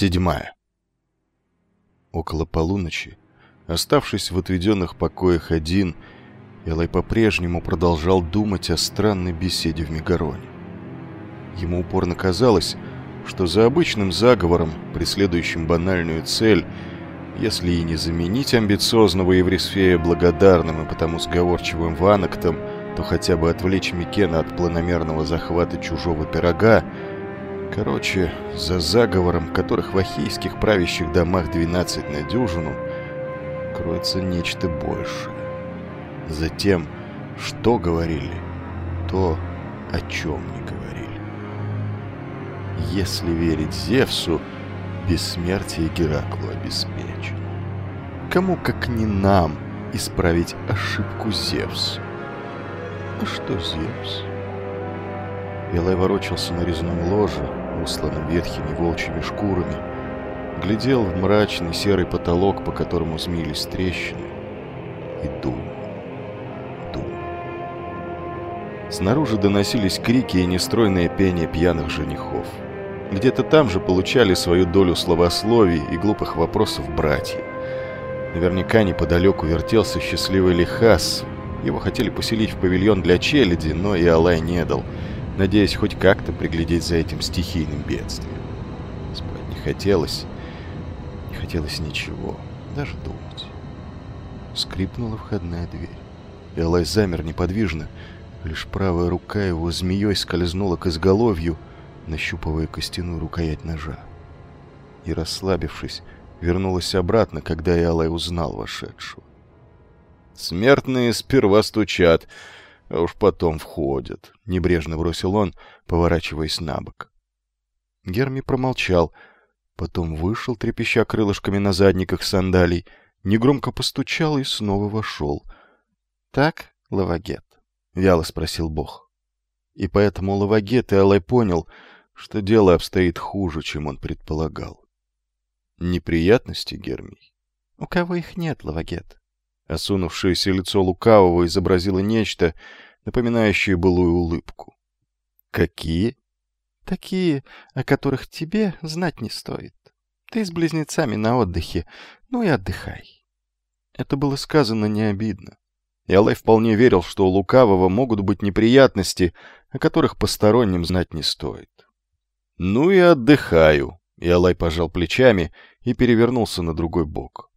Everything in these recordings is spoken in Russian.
Седьмая. Около полуночи, оставшись в отведенных покоях один, Элай по-прежнему продолжал думать о странной беседе в Мегароне. Ему упорно казалось, что за обычным заговором, преследующим банальную цель, если и не заменить амбициозного Еврисфея благодарным и потому сговорчивым Ванактом, то хотя бы отвлечь Микена от планомерного захвата чужого пирога, Короче, за заговором, которых в ахейских правящих домах 12 на дюжину, кроется нечто большее. За тем, что говорили, то, о чем не говорили. Если верить Зевсу, бессмертие Гераклу обеспечено. Кому, как не нам, исправить ошибку Зевсу? А что Зевс? Элай ворочался на резном ложе, усланном ветхими волчьими шкурами, глядел в мрачный серый потолок, по которому змеились трещины, и думал. Снаружи доносились крики и нестройное пение пьяных женихов. Где-то там же получали свою долю словословий и глупых вопросов братья. Наверняка неподалеку вертелся счастливый Лихас. Его хотели поселить в павильон для челяди, но и Алай не дал — надеясь хоть как-то приглядеть за этим стихийным бедствием. Спать не хотелось, не хотелось ничего, даже думать. Скрипнула входная дверь. Элай замер неподвижно, лишь правая рука его змеей скользнула к изголовью, нащупывая костяную рукоять ножа. И, расслабившись, вернулась обратно, когда Элай узнал вошедшего. «Смертные сперва стучат», а уж потом входят», — небрежно бросил он, поворачиваясь на бок. Герми промолчал, потом вышел, трепеща крылышками на задниках сандалий, негромко постучал и снова вошел. «Так, Лавагет?» — вяло спросил Бог. И поэтому Лавагет и Алай понял, что дело обстоит хуже, чем он предполагал. «Неприятности, Гермий?» «У кого их нет, Лавагет?» Осунувшееся лицо лукавого изобразило нечто, напоминающее былую улыбку. «Какие?» «Такие, о которых тебе знать не стоит. Ты с близнецами на отдыхе, ну и отдыхай». Это было сказано не обидно. И Алай вполне верил, что у лукавого могут быть неприятности, о которых посторонним знать не стоит. «Ну и отдыхаю», — и Алай пожал плечами и перевернулся на другой бок.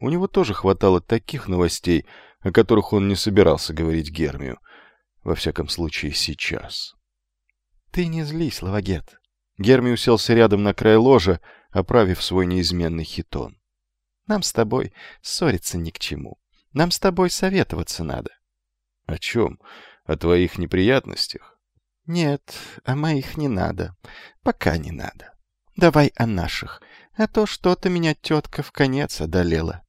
У него тоже хватало таких новостей, о которых он не собирался говорить Гермию. Во всяком случае, сейчас. «Ты не злись, Лавагет». Герми уселся рядом на край ложа, оправив свой неизменный хитон. «Нам с тобой ссориться ни к чему. Нам с тобой советоваться надо». «О чем? О твоих неприятностях?» «Нет, о моих не надо. Пока не надо. Давай о наших. А то что-то меня тетка в конец одолела».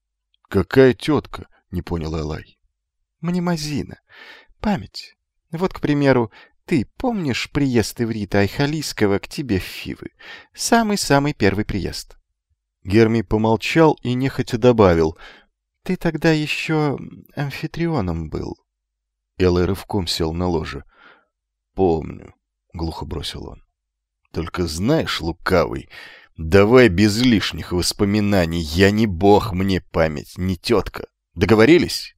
«Какая тетка?» — не понял Элай. «Мнемозина. Память. Вот, к примеру, ты помнишь приезд Иврита Айхалийского к тебе в Фивы? Самый-самый первый приезд». Герми помолчал и нехотя добавил. «Ты тогда еще амфитрионом был». Элай рывком сел на ложе. «Помню», — глухо бросил он. «Только знаешь, лукавый, Давай без лишних воспоминаний. Я не бог, мне память, не тетка. Договорились?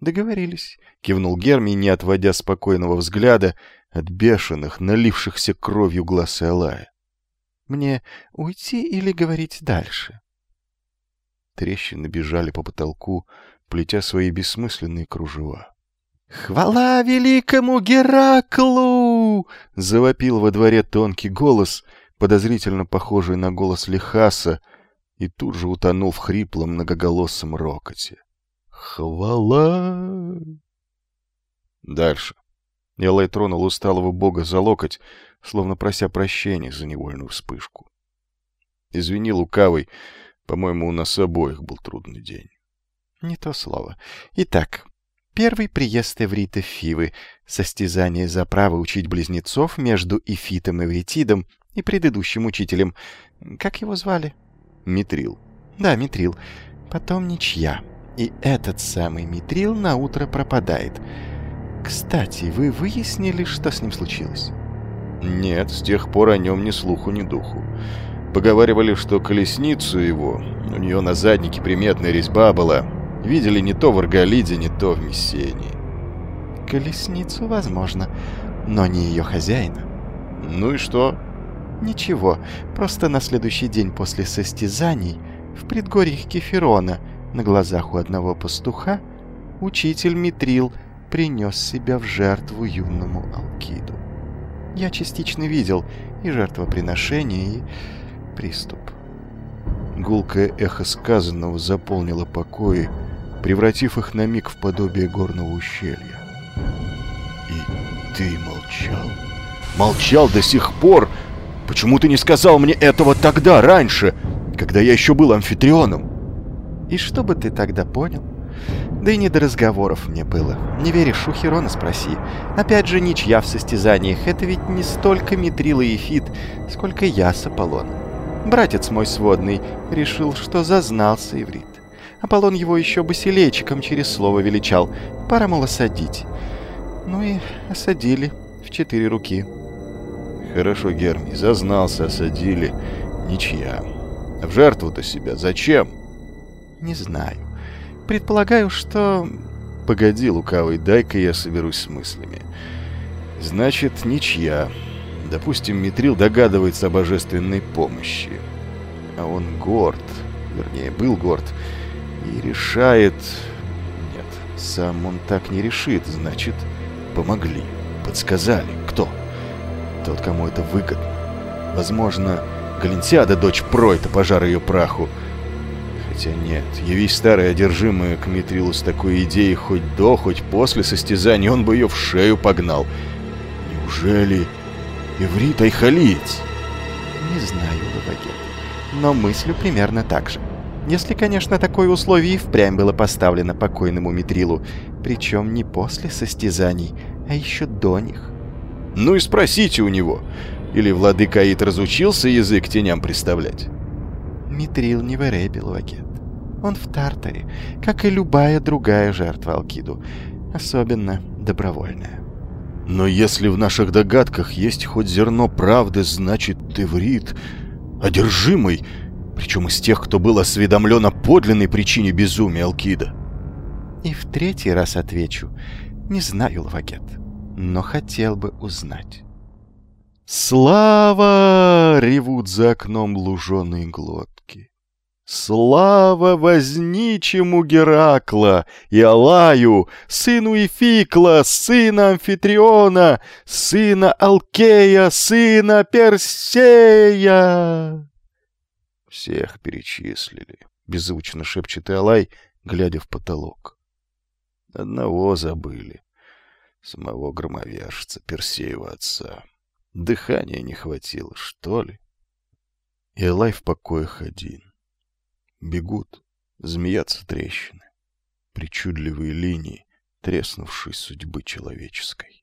Договорились, кивнул Герми, не отводя спокойного взгляда от бешеных, налившихся кровью глаз Алая. Мне уйти или говорить дальше? Трещины бежали по потолку, плетя свои бессмысленные кружева. «Хвала великому Гераклу!» — завопил во дворе тонкий голос — подозрительно похожий на голос Лихаса, и тут же утонул в хриплом многоголосом рокоте. «Хвала!» Дальше. Элай тронул усталого бога за локоть, словно прося прощения за невольную вспышку. «Извини, лукавый, по-моему, у нас обоих был трудный день». «Не то слово. Итак, первый приезд Эврита Фивы, состязание за право учить близнецов между Эфитом и Вритидом и предыдущим учителем. Как его звали? Митрил. Да, Митрил. Потом ничья. И этот самый Митрил на утро пропадает. Кстати, вы выяснили, что с ним случилось? Нет, с тех пор о нем ни слуху, ни духу. Поговаривали, что колесницу его, у нее на заднике приметная резьба была, видели не то в Арголиде, не то в Мессении. Колесницу, возможно, но не ее хозяина. Ну и что? Ничего, просто на следующий день после состязаний в предгорьях Кеферона на глазах у одного пастуха учитель Митрил принес себя в жертву юному Алкиду. Я частично видел и жертвоприношение, и приступ. Гулкое эхо сказанного заполнило покои, превратив их на миг в подобие горного ущелья. «И ты молчал? Молчал до сих пор? Почему ты не сказал мне этого тогда, раньше, когда я еще был амфитрионом?» «И что бы ты тогда понял?» Да и не до разговоров мне было. Не веришь, у Херона спроси. Опять же, ничья в состязаниях. Это ведь не столько Митрила и Фит, сколько я с Аполлоном. Братец мой сводный решил, что зазнался иврит. Аполлон его еще басилейчиком через слово величал. Пора, мол, осадить. Ну и осадили в четыре руки. Хорошо, Герми, зазнался, осадили. Ничья. В жертву-то себя зачем? Не знаю. Предполагаю, что... Погоди, лукавый, дай-ка я соберусь с мыслями. Значит, ничья. Допустим, Митрил догадывается о божественной помощи. А он горд, вернее, был горд, и решает... Нет, сам он так не решит, значит, помогли, подсказали. Кто? Тот, кому это выгодно. Возможно, Галентиада, дочь Пройта, пожар ее праху, Хотя нет, явись старый одержимый к Митрилу с такой идеей хоть до, хоть после состязания, он бы ее в шею погнал. Неужели Иврит Айхалиец? Не знаю, Лавагет, но мыслю примерно так же. Если, конечно, такое условие и впрямь было поставлено покойному Митрилу, причем не после состязаний, а еще до них. Ну и спросите у него. Или владыка Аид разучился язык теням представлять? Митрил не в Эребе, Лавагет. Он в Тартаре, как и любая другая жертва Алкиду, особенно добровольная. Но если в наших догадках есть хоть зерно правды, значит, Теврит одержимый, причем из тех, кто был осведомлен о подлинной причине безумия Алкида. И в третий раз отвечу, не знаю, Лавагет, но хотел бы узнать. «Слава!» — ревут за окном луженые глотки. Слава возничему Геракла и Алаю, сыну Ификла, сына Амфитриона, сына Алкея, сына Персея!» Всех перечислили, беззвучно шепчет Алай, глядя в потолок. Одного забыли, самого громовержца, Персеева отца. Дыхания не хватило, что ли? И Алай в покоях один. Бегут, змеятся трещины, причудливые линии треснувшей судьбы человеческой.